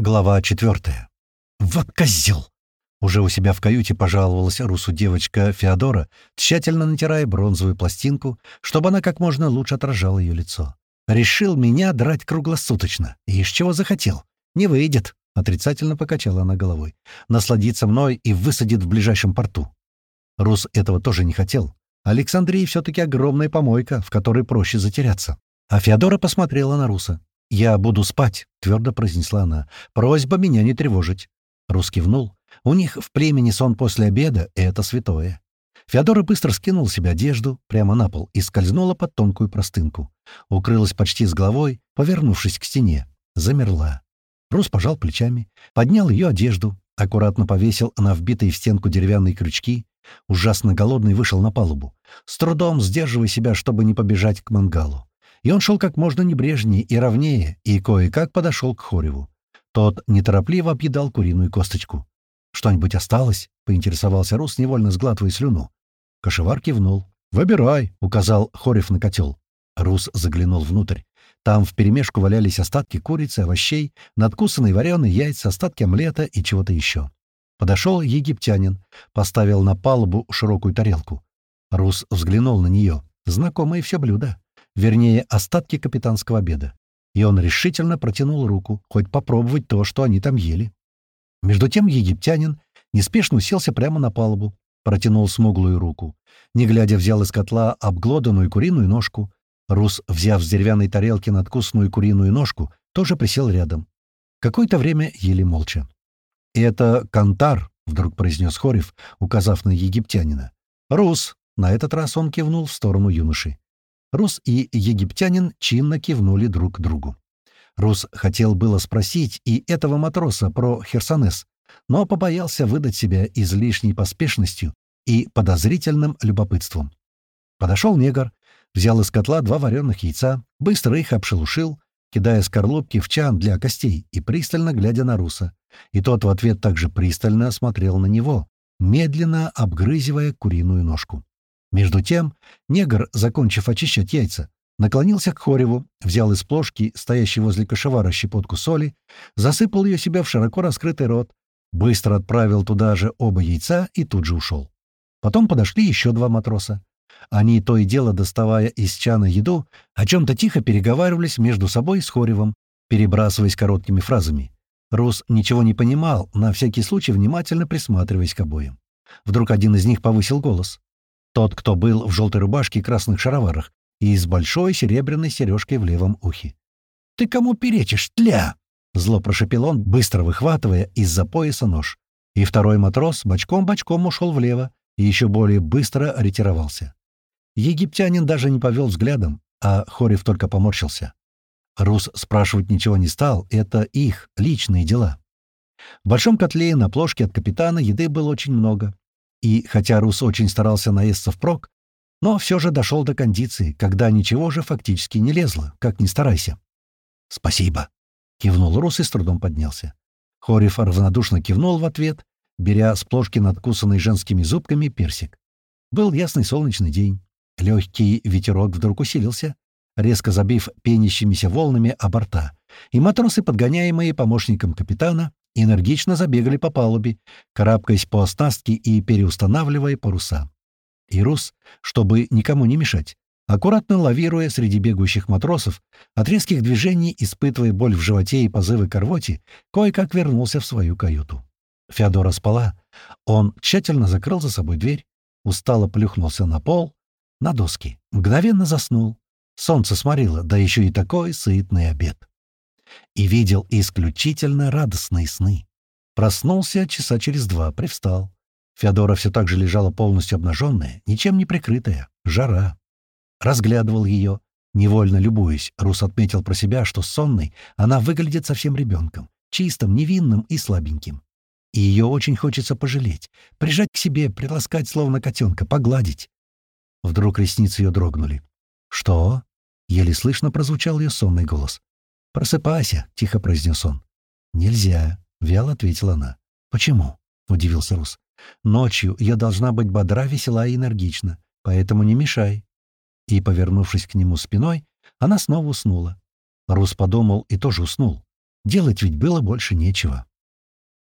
Глава четвертая. «Вот козел!» Уже у себя в каюте пожаловалась Русу девочка Феодора, тщательно натирая бронзовую пластинку, чтобы она как можно лучше отражала ее лицо. «Решил меня драть круглосуточно. И из чего захотел? Не выйдет!» — отрицательно покачала она головой. «Насладиться мной и высадит в ближайшем порту». Рус этого тоже не хотел. Александрия все-таки огромная помойка, в которой проще затеряться. А Феодора посмотрела на Руса. «Я буду спать», — твердо произнесла она. «Просьба меня не тревожить». Рус кивнул. «У них в племени сон после обеда — это святое». Феодора быстро скинула себе одежду прямо на пол и скользнула под тонкую простынку. Укрылась почти с головой, повернувшись к стене. Замерла. Рус пожал плечами, поднял ее одежду, аккуратно повесил на вбитые в стенку деревянные крючки. Ужасно голодный вышел на палубу, с трудом сдерживая себя, чтобы не побежать к мангалу и он шел как можно небрежнее и ровнее, и кое-как подошел к Хореву. Тот неторопливо объедал куриную косточку. «Что-нибудь осталось?» — поинтересовался Рус, невольно сглатывая слюну. Кошевар кивнул. «Выбирай», — указал Хорев на котел. Рус заглянул внутрь. Там вперемешку валялись остатки курицы, овощей, надкусанные вареные яйца, остатки омлета и чего-то еще. Подошел египтянин, поставил на палубу широкую тарелку. Рус взглянул на нее. Знакомое все блюдо вернее, остатки капитанского обеда. И он решительно протянул руку, хоть попробовать то, что они там ели. Между тем египтянин неспешно уселся прямо на палубу, протянул смуглую руку. Не глядя, взял из котла обглоданную куриную ножку. Рус, взяв с деревянной тарелки надкусную куриную ножку, тоже присел рядом. Какое-то время ели молча. «Это кантар», — вдруг произнес Хорев, указав на египтянина. «Рус», — на этот раз он кивнул в сторону юноши. Рус и египтянин чинно кивнули друг другу. Рус хотел было спросить и этого матроса про Херсонес, но побоялся выдать себя излишней поспешностью и подозрительным любопытством. Подошел негр, взял из котла два вареных яйца, быстро их обшелушил, кидая скорлупки в чан для костей и пристально глядя на Руса. И тот в ответ также пристально смотрел на него, медленно обгрызивая куриную ножку. Между тем негр, закончив очищать яйца, наклонился к Хореву, взял из плошки, стоящей возле кошевара, щепотку соли, засыпал ее себе в широко раскрытый рот, быстро отправил туда же оба яйца и тут же ушел. Потом подошли еще два матроса. Они, то и дело доставая из чана еду, о чем-то тихо переговаривались между собой с Хоревом, перебрасываясь короткими фразами. Рус ничего не понимал, на всякий случай внимательно присматриваясь к обоим. Вдруг один из них повысил голос. Тот, кто был в желтой рубашке и красных шароварах, и с большой серебряной сережкой в левом ухе. «Ты кому перечишь, тля?» — зло прошепел он, быстро выхватывая из-за пояса нож. И второй матрос бочком-бочком ушел влево и еще более быстро ретировался. Египтянин даже не повел взглядом, а Хорев только поморщился. Рус спрашивать ничего не стал, это их личные дела. В большом котле на плошке от капитана еды было очень много. И хотя Рус очень старался наесться впрок, но все же дошел до кондиции, когда ничего же фактически не лезло, как ни старайся. «Спасибо», — кивнул Рус и с трудом поднялся. Хорев равнодушно кивнул в ответ, беря с плошки надкусанный женскими зубками персик. Был ясный солнечный день. Легкий ветерок вдруг усилился, резко забив пенящимися волнами о борта, и матросы, подгоняемые помощником капитана, энергично забегали по палубе, карабкаясь по оснастке и переустанавливая паруса. И Рус, чтобы никому не мешать, аккуратно лавируя среди бегущих матросов, от резких движений, испытывая боль в животе и позывы к рвоте, кое-как вернулся в свою каюту. Феодора спала. Он тщательно закрыл за собой дверь, устало плюхнулся на пол, на доски, мгновенно заснул. Солнце сморило, да еще и такой сытный обед и видел исключительно радостные сны. Проснулся часа через два, привстал. Феодора все так же лежала полностью обнаженная, ничем не прикрытая, жара. Разглядывал ее, невольно любуясь. Рус отметил про себя, что сонной она выглядит совсем ребенком, чистым, невинным и слабеньким. И ее очень хочется пожалеть, прижать к себе, приласкать, словно котенка, погладить. Вдруг ресницы ее дрогнули. «Что?» — еле слышно прозвучал ее сонный голос. «Просыпайся», — тихо произнес он. «Нельзя», — вяло ответила она. «Почему?» — удивился Рус. «Ночью я должна быть бодра, весела и энергична, поэтому не мешай». И, повернувшись к нему спиной, она снова уснула. Рус подумал и тоже уснул. Делать ведь было больше нечего.